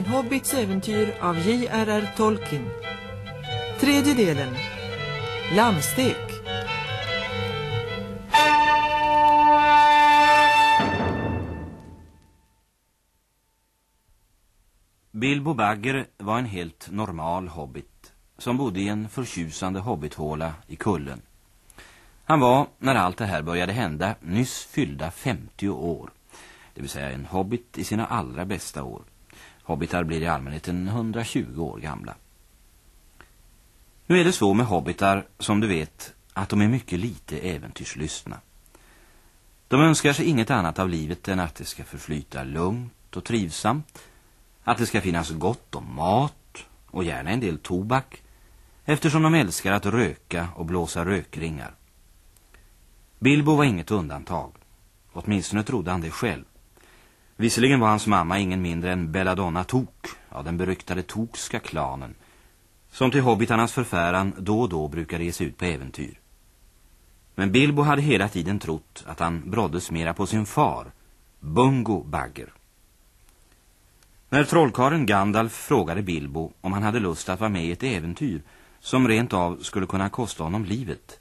En hobbits äventyr av J.R.R. Tolkien. Tredje delen. Lammstek. Bilbo Bagger var en helt normal hobbit som bodde i en förtjusande hobbithåla i kullen. Han var, när allt det här började hända, nyss fyllda 50 år. Det vill säga en hobbit i sina allra bästa år. Hobbitar blir i allmänhet en 120 år gamla. Nu är det så med hobbitar, som du vet, att de är mycket lite äventyrslystna. De önskar sig inget annat av livet än att det ska förflyta lugnt och trivsamt, att det ska finnas gott om mat och gärna en del tobak, eftersom de älskar att röka och blåsa rökringar. Bilbo var inget undantag, åtminstone trodde han det själv. Visserligen var hans mamma ingen mindre än Belladonna Tok, av den beryktade Tokska klanen, som till hobbitarnas förfäran då och då brukade ge sig ut på äventyr. Men Bilbo hade hela tiden trott att han bråddes mera på sin far, Bungo Bagger. När trollkaren Gandalf frågade Bilbo om han hade lust att vara med i ett äventyr som rent av skulle kunna kosta honom livet,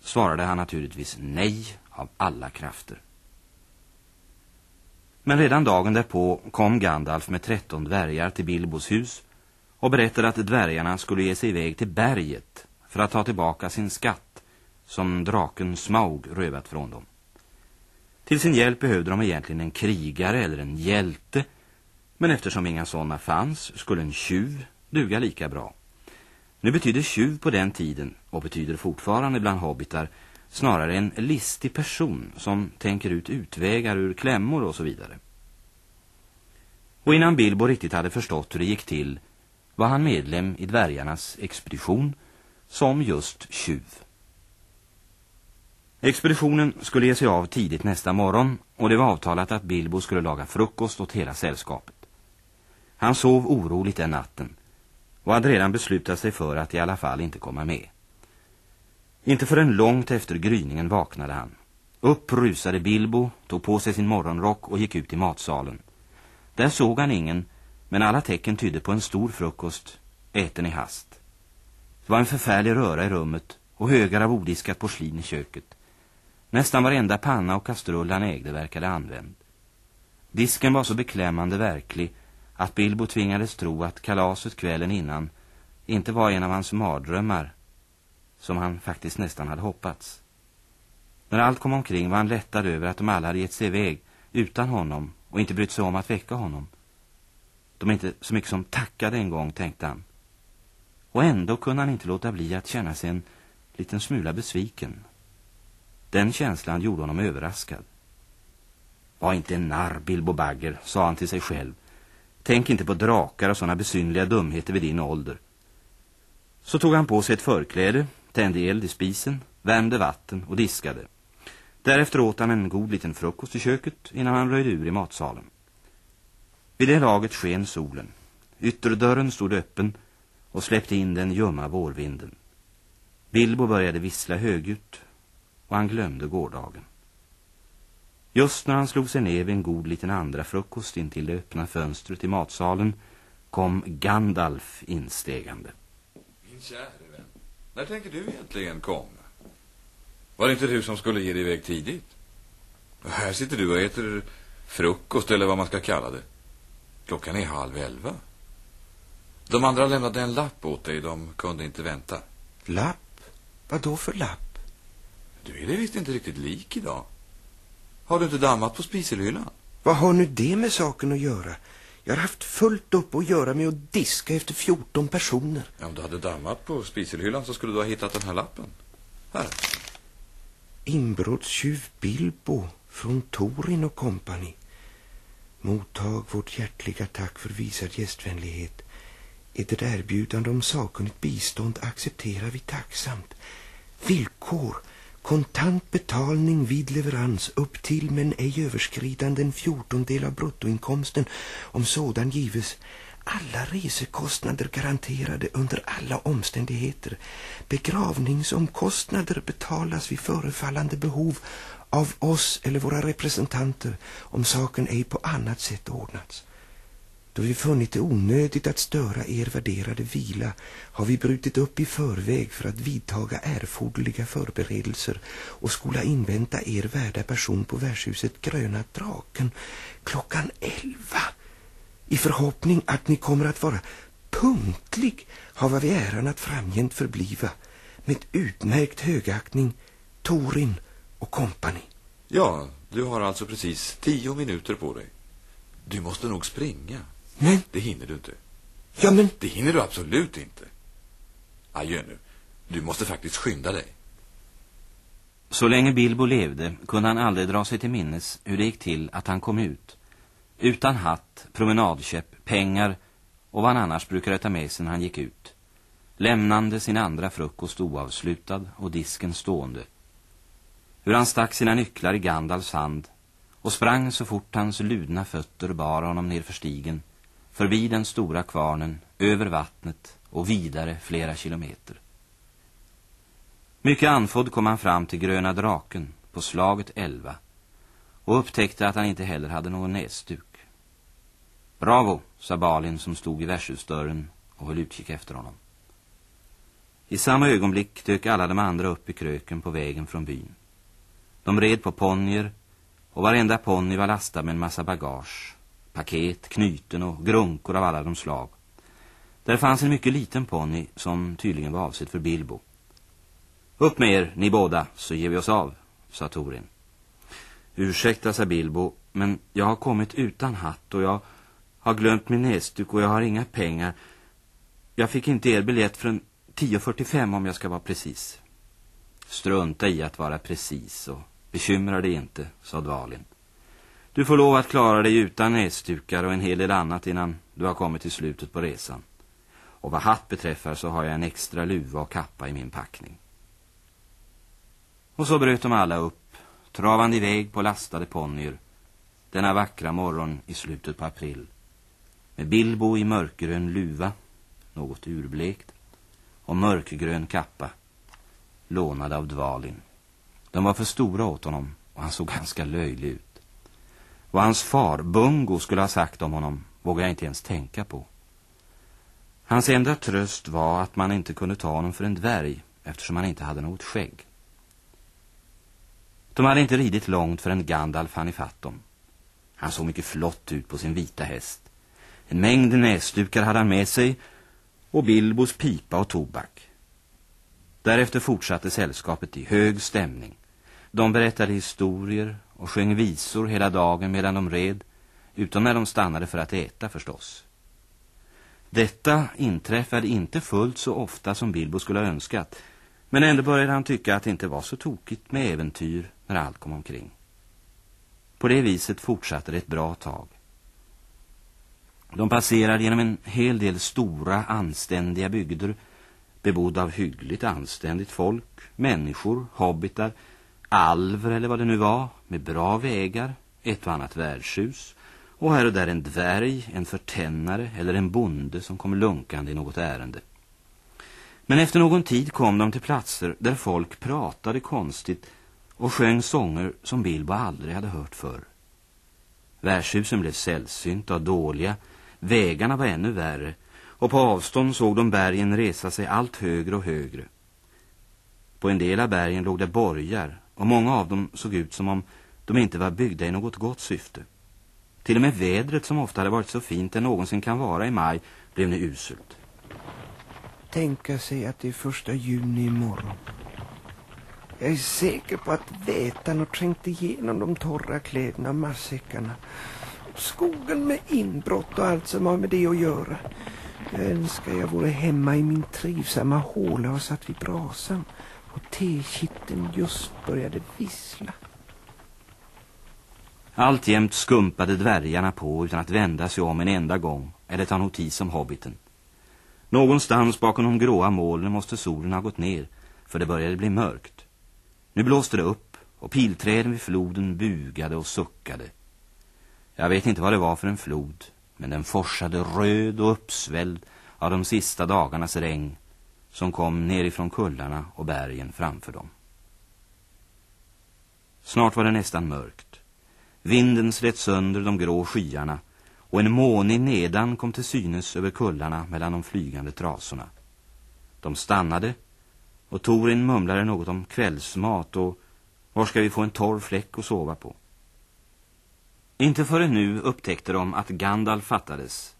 svarade han naturligtvis nej av alla krafter. Men redan dagen därpå kom Gandalf med tretton dvärgar till Bilbos hus och berättade att dvärgarna skulle ge sig iväg till berget för att ta tillbaka sin skatt som draken Smaug rövat från dem. Till sin hjälp behövde de egentligen en krigare eller en hjälte men eftersom inga sådana fanns skulle en tjuv duga lika bra. Nu betyder tjuv på den tiden och betyder fortfarande bland hobbitar snarare en listig person som tänker ut utvägar ur klämmor och så vidare. Och innan Bilbo riktigt hade förstått hur det gick till var han medlem i dvärgarnas expedition som just tjuv. Expeditionen skulle ge sig av tidigt nästa morgon och det var avtalat att Bilbo skulle laga frukost åt hela sällskapet. Han sov oroligt den natten och hade redan beslutat sig för att i alla fall inte komma med. Inte förrän långt efter gryningen vaknade han. Upp rusade Bilbo, tog på sig sin morgonrock och gick ut i matsalen. Där såg han ingen, men alla tecken tydde på en stor frukost, äten i hast. Det var en förfärlig röra i rummet och högar av odiskat porslin i köket. Nästan varenda panna och kastrull han ägde verkade använd. Disken var så beklämmande verklig att Bilbo tvingades tro att kalaset kvällen innan inte var en av hans mardrömmar som han faktiskt nästan hade hoppats. När allt kom omkring var han lättad över att de alla hade gett sig iväg utan honom och inte brytt sig om att väcka honom. De inte så mycket som tackade en gång, tänkte han. Och ändå kunde han inte låta bli att känna sig en liten smula besviken. Den känslan gjorde honom överraskad. Var inte en narr, Bilbo Bagger, sa han till sig själv. Tänk inte på drakar och sådana besynliga dumheter vid din ålder. Så tog han på sig ett förkläde, tände eld i spisen, värmde vatten och diskade. Därefter åt han en god liten frukost i köket innan han röjde ur i matsalen. Vid det laget sken solen. Ytterdörren stod öppen och släppte in den ljumma vårvinden. Bilbo började vissla högljutt och han glömde gårdagen. Just när han slog sig ner vid en god liten andra frukost in till det öppna fönstret i matsalen kom Gandalf instegande. Min käre när tänker du egentligen komma? Var det inte du som skulle ge dig iväg tidigt? Och här sitter du och äter frukost eller vad man ska kalla det. Klockan är halv elva. De andra lämnade en lapp åt dig, de kunde inte vänta. Lapp? Vad då för lapp? Du är det visst inte riktigt lik idag. Har du inte dammat på spiselhyllan? Vad har nu det med saken att göra? Jag har haft fullt upp att göra med att diska efter 14 personer. Ja, om du hade dammat på spiselhyllan så skulle du ha hittat den här lappen. Här. Inbrottstjuv Bilbo från Torin och kompani. Mottag vårt hjärtliga tack för visad gästvänlighet. Ert erbjudande om sakkunnigt bistånd accepterar vi tacksamt. Villkor kontant betalning vid leverans upp till men ej överskridande en fjortondel av bruttoinkomsten om sådan gives alla resekostnader garanterade under alla omständigheter. Begravningsomkostnader betalas vid förefallande behov av oss eller våra representanter om saken ej på annat sätt ordnats. Då vi funnit det onödigt att störa er värderade vila har vi brutit upp i förväg för att vidtaga erforderliga förberedelser och skola invänta er värda person på värdshuset Gröna draken klockan elva. I förhoppning att ni kommer att vara punktlig har vi äran att framgent förbliva med utmärkt högaktning Torin och kompani. Ja, du har alltså precis tio minuter på dig. Du måste nog springa. Men, Det hinner du inte. ja men, Det hinner du absolut inte. Adjö nu. Du måste faktiskt skynda dig. Så länge Bilbo levde kunde han aldrig dra sig till minnes hur det gick till att han kom ut. Utan hatt, promenadkäpp, pengar och vad han annars brukade ta med sig när han gick ut. Lämnande sin andra frukost oavslutad och disken stående. Hur han stack sina nycklar i Gandalfs hand och sprang så fort hans ludna fötter bar honom ner för stigen, förbi den stora kvarnen, över vattnet och vidare flera kilometer. Mycket anfodd kom han fram till Gröna draken på slaget 11 och upptäckte att han inte heller hade någon näsduk. Bravo, sa Balin som stod i värdshusdörren och höll utkik efter honom. I samma ögonblick dök alla de andra upp i kröken på vägen från byn. De red på ponjer och varenda ponny var lastad med en massa bagage, paket, knyten och grunkor av alla de slag. Där fanns en mycket liten ponny som tydligen var avsedd för Bilbo. Upp med er, ni båda, så ger vi oss av, sa Torin. Ursäkta, sa Bilbo, men jag har kommit utan hatt och jag har glömt min näsduk och jag har inga pengar. Jag fick inte er biljett förrän 10.45 om jag ska vara precis. Strunta i att vara precis och bekymra dig inte, sa Dvalin. Du får lov att klara dig utan näsdukar och en hel del annat innan du har kommit till slutet på resan. Och vad hatt beträffar så har jag en extra luva och kappa i min packning. Och så bröt de alla upp, travande iväg på lastade ponnyer, denna vackra morgon i slutet på april. Med Bilbo i mörkgrön luva, något urblekt, och mörkgrön kappa, lånad av Dvalin. De var för stora åt honom och han såg ganska löjlig ut. Vad hans far, Bungo, skulle ha sagt om honom vågar jag inte ens tänka på. Hans enda tröst var att man inte kunde ta honom för en dvärg eftersom han inte hade något skägg. De hade inte ridit långt förrän Gandalf hann ifatt dem. Han såg mycket flott ut på sin vita häst. En mängd näsdukar hade han med sig och Bilbos pipa och tobak. Därefter fortsatte sällskapet i hög stämning. De berättade historier och sjöng visor hela dagen medan de red, utom när de stannade för att äta förstås. Detta inträffade inte fullt så ofta som Bilbo skulle ha önskat, men ändå började han tycka att det inte var så tokigt med äventyr när allt kom omkring. På det viset fortsatte det ett bra tag. De passerade genom en hel del stora, anständiga bygder bebodda av hyggligt anständigt folk, människor, hobbitar, alver eller vad det nu var, med bra vägar, ett och annat värdshus och här och där en dvärg, en förtännare eller en bonde som kom lunkande i något ärende. Men efter någon tid kom de till platser där folk pratade konstigt och sjöng sånger som Bilbo aldrig hade hört förr. Värdshusen blev sällsynta och dåliga, vägarna var ännu värre och på avstånd såg de bergen resa sig allt högre och högre. På en del av bergen låg det borgar och många av dem såg ut som om de inte var byggda i något gott syfte. Till och med vädret som ofta hade varit så fint än någonsin kan vara i maj blev nu uselt. Tänka sig att det är första juni imorgon. Jag är säker på att vätan har trängt igenom de torra kläderna och massäckarna. Skogen med inbrott och allt som har med det att göra. Jag önskar jag vore hemma i min trivsamma håla och satt vid brasan och tekitteln just började vissla. Alltjämt skumpade dvärgarna på utan att vända sig om en enda gång eller ta notis om hobbiten. Någonstans bakom de gråa molnen måste solen ha gått ner för det började bli mörkt. Nu blåste det upp och pilträden vid floden bugade och suckade. Jag vet inte vad det var för en flod, men den forsade röd och uppsvälld av de sista dagarnas regn som kom nerifrån kullarna och bergen framför dem. Snart var det nästan mörkt. Vinden slet sönder de grå skyarna och en månig nedan kom till synes över kullarna mellan de flygande trasorna. De stannade och Torin mumlade något om kvällsmat och var ska vi få en torr fläck att sova på. Inte förrän nu upptäckte de att Gandalf fattades.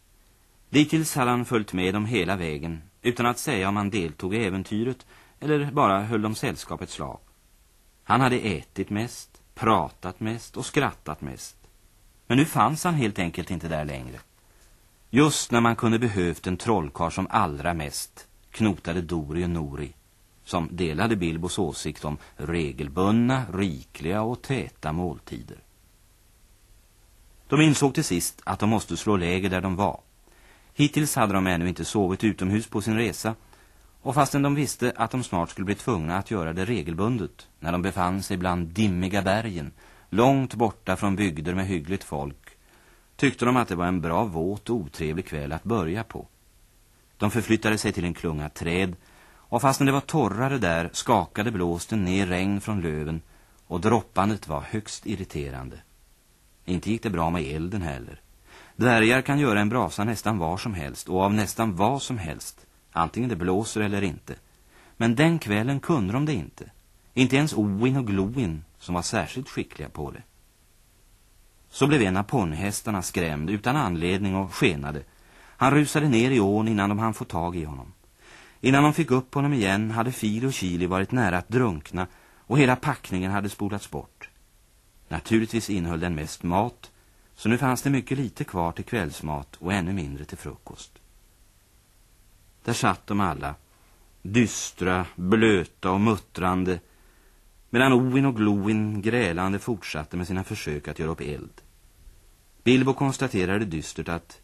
Dittills hade han följt med dem hela vägen utan att säga om han deltog i äventyret eller bara höll dem sällskapet slag. Han hade ätit mest, pratat mest och skrattat mest. Men nu fanns han helt enkelt inte där längre. Just när man kunde behövt en trollkar som allra mest knotade Dori och Nori som delade Bilbos åsikt om regelbundna, rikliga och täta måltider. De insåg till sist att de måste slå läger där de var. Hittills hade de ännu inte sovit utomhus på sin resa och fastän de visste att de snart skulle bli tvungna att göra det regelbundet när de befann sig bland dimmiga bergen, långt borta från bygder med hyggligt folk, tyckte de att det var en bra våt och otrevlig kväll att börja på. De förflyttade sig till en klunga träd och fastän det var torrare där skakade blåsten ner regn från löven och droppandet var högst irriterande. Inte gick det bra med elden heller. Dvärgar kan göra en brasa nästan var som helst och av nästan vad som helst, antingen det blåser eller inte. Men den kvällen kunde de det inte. Inte ens Oin och Gloin som var särskilt skickliga på det. Så blev en av ponnhästarna skrämd utan anledning och skenade. Han rusade ner i ån innan de hann få tag i honom. Innan de fick upp honom igen hade Fil och Kili varit nära att drunkna och hela packningen hade spolats bort. Naturligtvis innehöll den mest mat, så nu fanns det mycket lite kvar till kvällsmat och ännu mindre till frukost. Där satt de alla, dystra, blöta och muttrande, medan Oin och Gloin grälande fortsatte med sina försök att göra upp eld. Bilbo konstaterade dystert att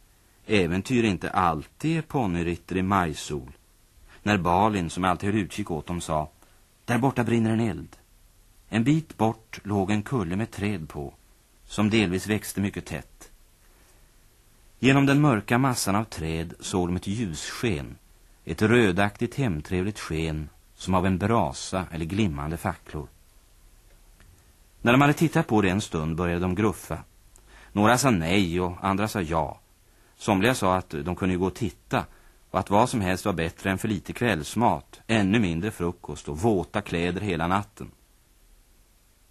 äventyr inte alltid är ponnyritter i majsol, när Balin, som alltid höll utkik åt dem, sa Där borta brinner en eld. En bit bort låg en kulle med träd på, som delvis växte mycket tätt. Genom den mörka massan av träd såg de ett ljussken, ett rödaktigt hemtrevligt sken som av en brasa eller glimmande facklor. När de hade tittat på det en stund började de gruffa. Några sa nej och andra sa ja. Somliga sa att de kunde gå och titta och att vad som helst var bättre än för lite kvällsmat, ännu mindre frukost och våta kläder hela natten.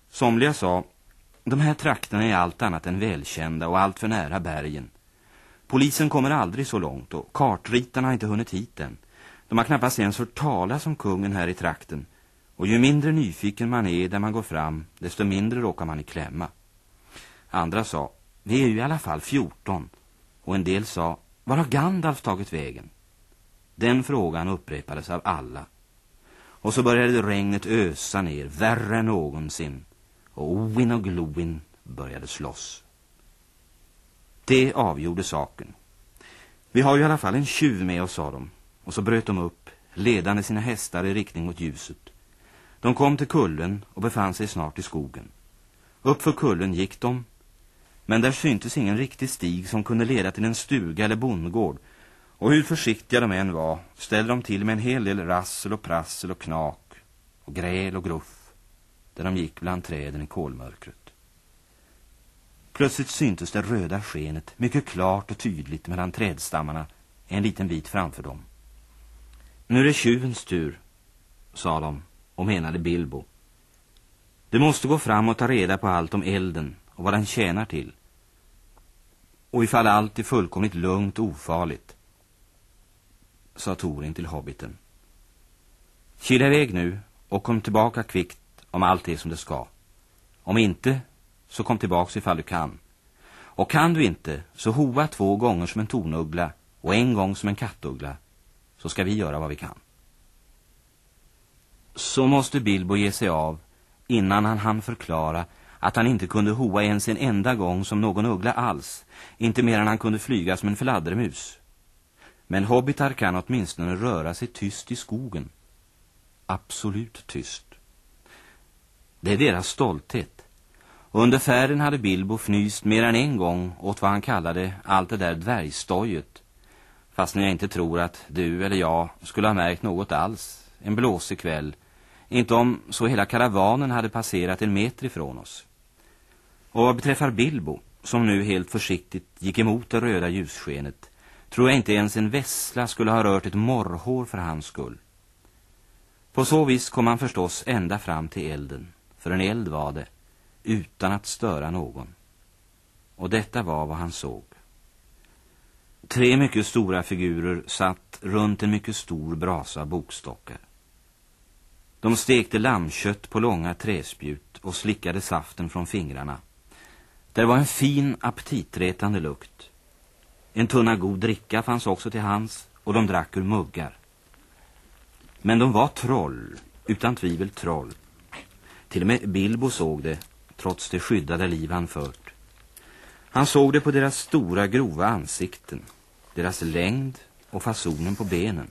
Somliga sa, de här trakterna är allt annat än välkända och allt för nära bergen. Polisen kommer aldrig så långt och kartritarna har inte hunnit hit än. De har knappast ens hört talas om kungen här i trakten. Och ju mindre nyfiken man är där man går fram, desto mindre råkar man i klämma. Andra sa, vi är ju i alla fall 14. Och en del sa, var har Gandalf tagit vägen? Den frågan upprepades av alla. Och så började regnet ösa ner, värre än någonsin. Och Oin och Gloin började slåss. Det avgjorde saken. Vi har ju i alla fall en tjuv med oss, sa de. Och så bröt de upp, ledande sina hästar i riktning mot ljuset. De kom till kullen och befann sig snart i skogen. Uppför kullen gick de, men där syntes ingen riktig stig som kunde leda till en stuga eller bondgård och hur försiktiga de än var ställde de till med en hel del rassel och prassel och knak och gräl och gruff där de gick bland träden i kolmörkret. Plötsligt syntes det röda skenet mycket klart och tydligt mellan trädstammarna en liten bit framför dem. Nu är det tjuvens tur, sa de och menade Bilbo. Du måste gå fram och ta reda på allt om elden och vad den tjänar till. Och ifall allt är fullkomligt lugnt och ofarligt sa Torin till hobbiten. Kila iväg nu och kom tillbaka kvickt om allt är som det ska. Om inte, så kom tillbaks ifall du kan. Och kan du inte, så hova två gånger som en tornuggla och en gång som en kattuggla, så ska vi göra vad vi kan. Så måste Bilbo ge sig av innan han hann förklara att han inte kunde hoa ens en enda gång som någon uggla alls, inte mer än han kunde flyga som en fladdermus. Men hobbitar kan åtminstone röra sig tyst i skogen. Absolut tyst. Det är deras stolthet. Och under färden hade Bilbo fnyst mer än en gång åt vad han kallade allt det där dvärgstojet. Fast jag inte tror att du eller jag skulle ha märkt något alls en blåsig kväll. Inte om så hela karavanen hade passerat en meter ifrån oss. Och vad beträffar Bilbo som nu helt försiktigt gick emot det röda ljusskenet, tror jag inte ens en vessla skulle ha rört ett morrhår för hans skull. På så vis kom han förstås ända fram till elden, för en eld var det, utan att störa någon. Och detta var vad han såg. Tre mycket stora figurer satt runt en mycket stor brasa bokstockar. De stekte lammkött på långa träspjut och slickade saften från fingrarna. Där var en fin aptitretande lukt. En tunna god dricka fanns också till hands och de drack ur muggar. Men de var troll, utan tvivel troll. Till och med Bilbo såg det, trots det skyddade liv han fört. Han såg det på deras stora grova ansikten, deras längd och fasonen på benen.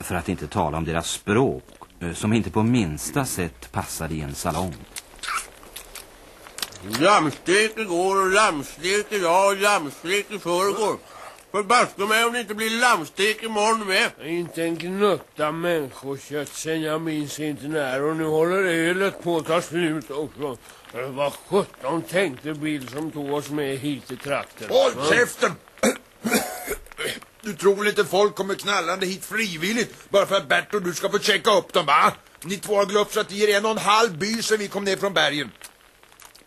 För att inte tala om deras språk, eh, som inte på minsta sätt passade i en salong. Lammstek igår och lammstek idag och lammstek i förrgår. Förbaska mig om det inte blir lammstek imorgon med. Inte en gnutta människokött sen jag minns inte när och nu håller ölet på att ta slut också. Vad sjutton tänkte Bill som tog oss med hit till trakten? Håll käften! Du tror väl inte folk kommer knallande hit frivilligt bara för att Bert och du ska få checka upp dem, va? Ni två har glupsat i er en och en halv by sen vi kom ner från bergen.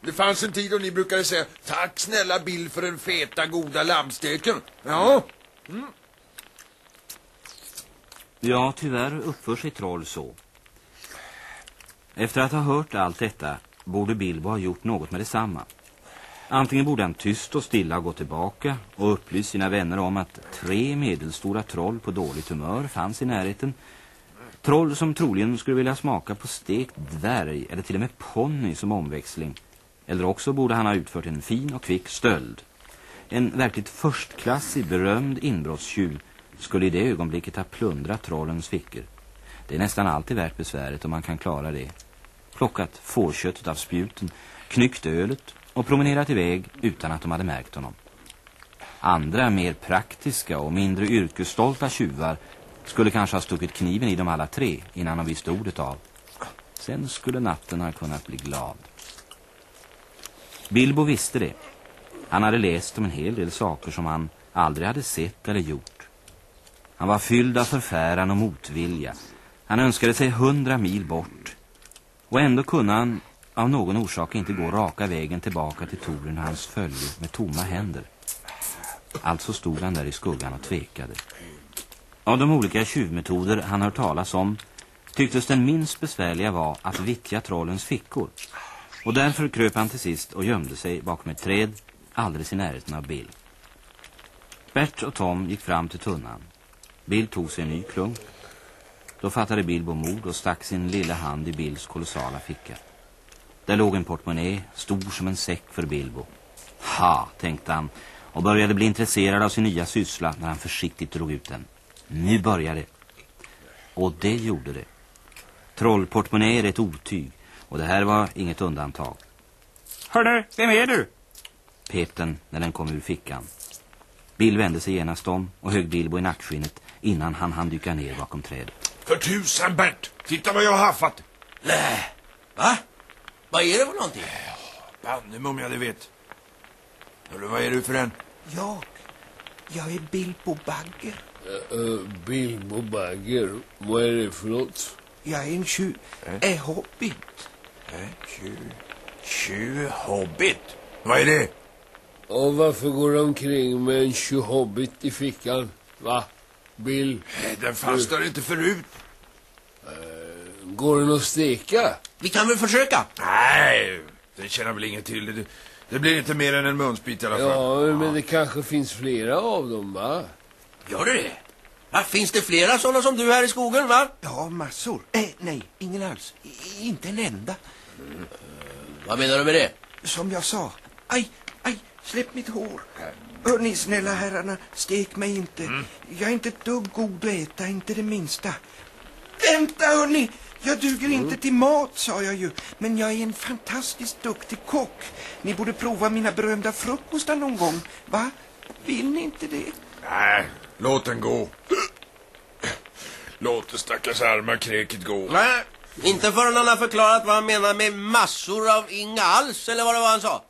Det fanns en tid då ni brukade säga Tack snälla Bill för den feta goda lammsteken. Ja, mm. Ja, tyvärr uppför sig troll så. Efter att ha hört allt detta borde Bilbo ha gjort något med detsamma. Antingen borde han tyst och stilla gå tillbaka och upplyst sina vänner om att tre medelstora troll på dåligt humör fanns i närheten. Troll som troligen skulle vilja smaka på stekt dvärg eller till och med ponny som omväxling. Eller också borde han ha utfört en fin och kvick stöld. En verkligt förstklassig berömd inbrottstjuv skulle i det ögonblicket ha plundrat trollens fickor. Det är nästan alltid värt besväret om man kan klara det. Plockat fårköttet av spjuten, knyckt ölet och promenerat iväg utan att de hade märkt honom. Andra mer praktiska och mindre yrkesstolta tjuvar skulle kanske ha stuckit kniven i dem alla tre innan de visste ordet av. Sen skulle natten ha kunnat bli glad. Bilbo visste det. Han hade läst om en hel del saker som han aldrig hade sett eller gjort. Han var fylld av förfäran och motvilja. Han önskade sig hundra mil bort. Och ändå kunde han av någon orsak inte gå raka vägen tillbaka till Toren och hans följe med tomma händer. Alltså stod han där i skuggan och tvekade. Av de olika tjuvmetoder han hört talas om tycktes den minst besvärliga var att vittja trollens fickor. Och därför kröp han till sist och gömde sig bakom ett träd alldeles i närheten av Bill. Bert och Tom gick fram till tunnan. Bill tog sig en ny klunk. Då fattade Bilbo mod och stack sin lilla hand i Bills kolossala ficka. Där låg en portmonnä, stor som en säck för Bilbo. Ha, tänkte han och började bli intresserad av sin nya syssla när han försiktigt drog ut den. Nu började det. Och det gjorde det. Trollportmonnä är ett otyg och det här var inget undantag. Hörru, vem är du? Pep den när den kom ur fickan. Bill vände sig genast om och högg Bilbo i nackskinnet innan han hann dyka ner bakom trädet. för tusan Bert! Titta vad jag har haffat! Lä. Va? Vad är det för någonting? Banne om jag det vet. Hörru, vad är du för en? Jag, jag är Bilbo Bagger. Uh, Bilbo Bagger, vad är det för något? Jag är en tjuv, är hobbit. Tju... Tju hobbit. Vad är det? Och varför går de omkring med en tjohobbit i fickan? Va? Bill, Eh, Den fanns där inte förut. går den att steka? Vi kan väl försöka? Nej, det känner väl ingen till. Det, det blir inte mer än en munsbit i alla fall. Ja, men det kanske finns flera av dem, va? Gör det det? Va? Finns det flera sådana som du här i skogen, va? Ja, massor. Eh, nej, ingen alls. I, inte en enda. Vad menar du med det? Som jag sa. Aj, aj, släpp mitt hår. Hörni, snälla herrarna, stek mig inte. Jag är inte ett dugg god att äta, inte det minsta. Vänta, hörni! Jag duger inte till mat, sa jag ju. Men jag är en fantastiskt duktig kock. Ni borde prova mina berömda frukostar någon gång. Va? Vill ni inte det? Nej, låt den gå. Låt det stackars arma kräket gå. Nej, inte förrän han har förklarat vad han menar med massor av inga alls, eller vad det var han sa.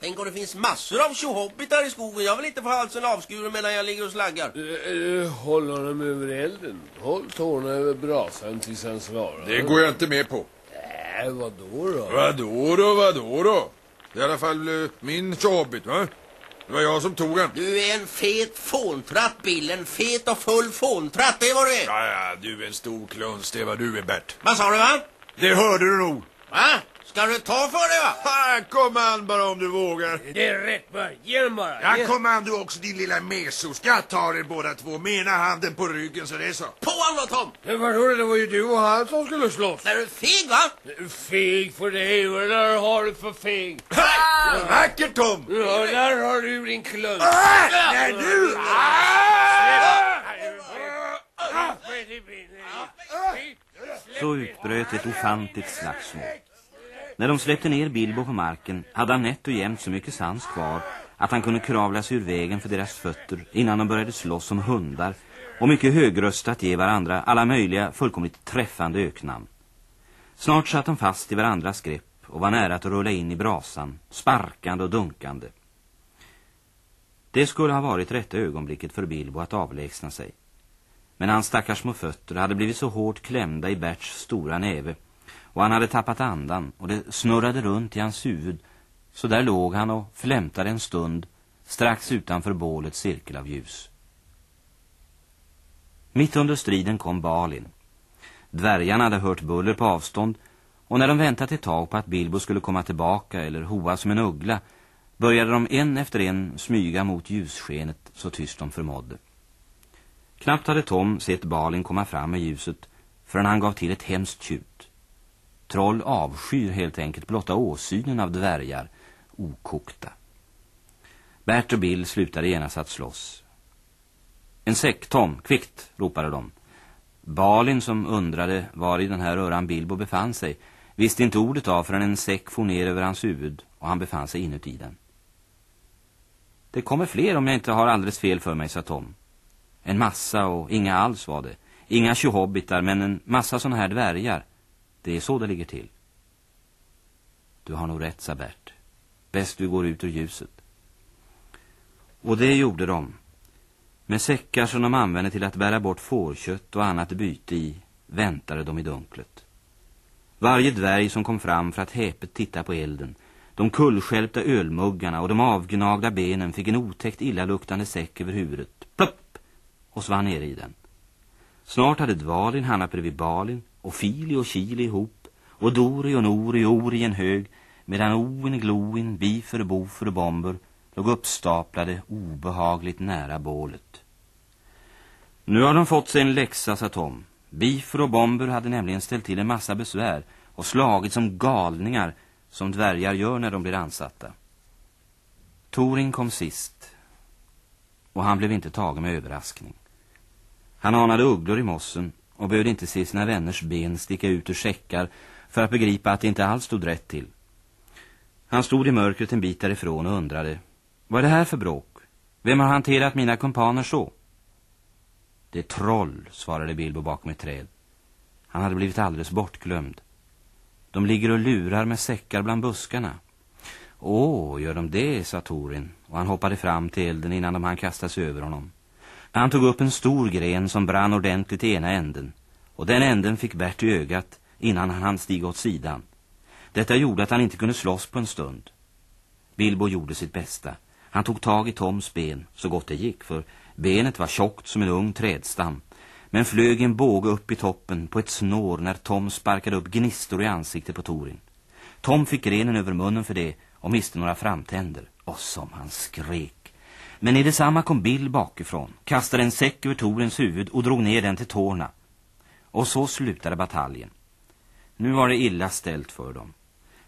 Tänk om det finns massor av tjohobbitar i skogen. Jag vill inte få halsen avskuren medan jag ligger och slaggar. Eh, eh, Håll honom över elden. Håll tårna över brasan tills han svarar. Det går jag inte med på. Äh, vadå då? Vadå då, vadå då? Det är i alla fall eh, min tjobbit, va? Det var jag som tog den. Du är en fet fåntratt, Bill. En fet och full fåntratt, det du är. Ja, ja, du är en stor kluns, det vad du är, Bert. Vad sa du, va? Det hörde du nog. Va? Ska du ta för det, va? Ha, kom an bara om du vågar. Det är rätt va? Ge den bara. Ja, Ge- kom an du också din lilla meso. Ska jag ta er båda två med ena handen på ryggen så det är så. På honom Tom! Men vadå, det var ju du och han som skulle slåss. Är du feg, va? Feg för dig, vad där har du för feg? Vackert Tom! Ja, där har du din kluns. Ah, nej, du! Så utbröt ett ofantligt slagsmål. När de släppte ner Bilbo på marken hade han nätt och jämnt så mycket sans kvar att han kunde kravla sig ur vägen för deras fötter innan de började slåss som hundar och mycket högröstat ge varandra alla möjliga fullkomligt träffande öknamn. Snart satt de fast i varandras grepp och var nära att rulla in i brasan, sparkande och dunkande. Det skulle ha varit rätta ögonblicket för Bilbo att avlägsna sig. Men hans stackars små fötter hade blivit så hårt klämda i Berts stora näve och han hade tappat andan och det snurrade runt i hans huvud så där låg han och flämtade en stund strax utanför bålets cirkel av ljus. Mitt under striden kom Balin. Dvärgarna hade hört buller på avstånd och när de väntat ett tag på att Bilbo skulle komma tillbaka eller hoa som en uggla började de en efter en smyga mot ljusskenet så tyst de förmådde. Knappt hade Tom sett Balin komma fram med ljuset förrän han gav till ett hemskt tjut. Troll avskyr helt enkelt blotta åsynen av dvärgar, okokta. Bert och Bill slutade genast att slåss. En säck, Tom, kvickt, ropade de. Balin som undrade var i den här röran Bilbo befann sig visste inte ordet av förrän en säck for ner över hans huvud och han befann sig inuti den. Det kommer fler om jag inte har alldeles fel för mig, sa Tom. En massa och inga alls var det. Inga tjohobbitar men en massa sådana här dvärgar. Det är så det ligger till. Du har nog rätt, sa Bert. Bäst du går ut ur ljuset. Och det gjorde de. Med säckar som de använde till att bära bort fårkött och annat byte i väntade de i dunklet. Varje dvärg som kom fram för att häpet titta på elden, de kullskälpta ölmuggarna och de avgnagda benen fick en otäckt illaluktande säck över huvudet. Plopp! Och svann ner i den. Snart hade Dvalin hamnat bredvid Balin och Fili och Kili ihop och Dori och Nori och Ori i en hög medan Oin, Gloin, Bifer, Bofer och Bomber låg uppstaplade obehagligt nära bålet. Nu har de fått sig en läxa, sa Tom. Bifer och Bomber hade nämligen ställt till en massa besvär och slagit som galningar som dvärgar gör när de blir ansatta. Torin kom sist och han blev inte tagen med överraskning. Han anade ugglor i mossen och behövde inte se sina vänners ben sticka ut ur säckar för att begripa att det inte alls stod rätt till. Han stod i mörkret en bit därifrån och undrade Vad är det här för bråk? Vem har hanterat mina kumpaner så? Det är troll, svarade Bilbo bakom ett träd. Han hade blivit alldeles bortglömd. De ligger och lurar med säckar bland buskarna. Åh, gör de det, sa Torin och han hoppade fram till elden innan de hann kasta sig över honom. Han tog upp en stor gren som brann ordentligt i ena änden och den änden fick Bert i ögat innan han hann stiga åt sidan. Detta gjorde att han inte kunde slåss på en stund. Bilbo gjorde sitt bästa. Han tog tag i Toms ben så gott det gick för benet var tjockt som en ung trädstam men flög en båge upp i toppen på ett snår när Tom sparkade upp gnistor i ansiktet på Torin. Tom fick grenen över munnen för det och miste några framtänder. Och som han skrek. Men i detsamma kom Bill bakifrån, kastade en säck över Torens huvud och drog ner den till tårna. Och så slutade bataljen. Nu var det illa ställt för dem.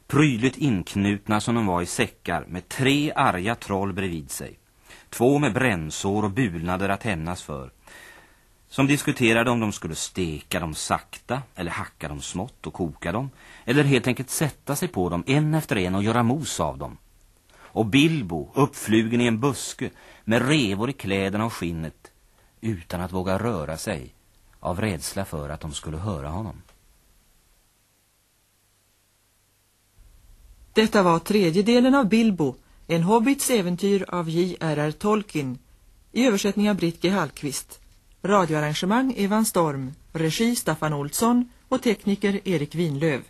Prydligt inknutna som de var i säckar med tre arga troll bredvid sig. Två med brännsår och bulnader att hämnas för. Som diskuterade om de skulle steka dem sakta eller hacka dem smått och koka dem. Eller helt enkelt sätta sig på dem en efter en och göra mos av dem och Bilbo uppflugen i en buske med revor i kläderna och skinnet utan att våga röra sig av rädsla för att de skulle höra honom. Detta var tredjedelen av Bilbo, en hobbits äventyr av J.R.R. Tolkien i översättning av Britt G. Hallqvist. Radioarrangemang Evan Storm, regi Staffan Olsson och tekniker Erik Winlöv.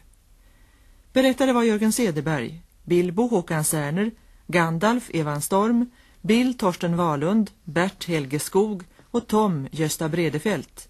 Berättare var Jörgen Sederberg, Bilbo Håkan Särner Gandalf Evan Storm, Bill Torsten Valund, Bert Helge Skog och Tom Gösta Bredefält.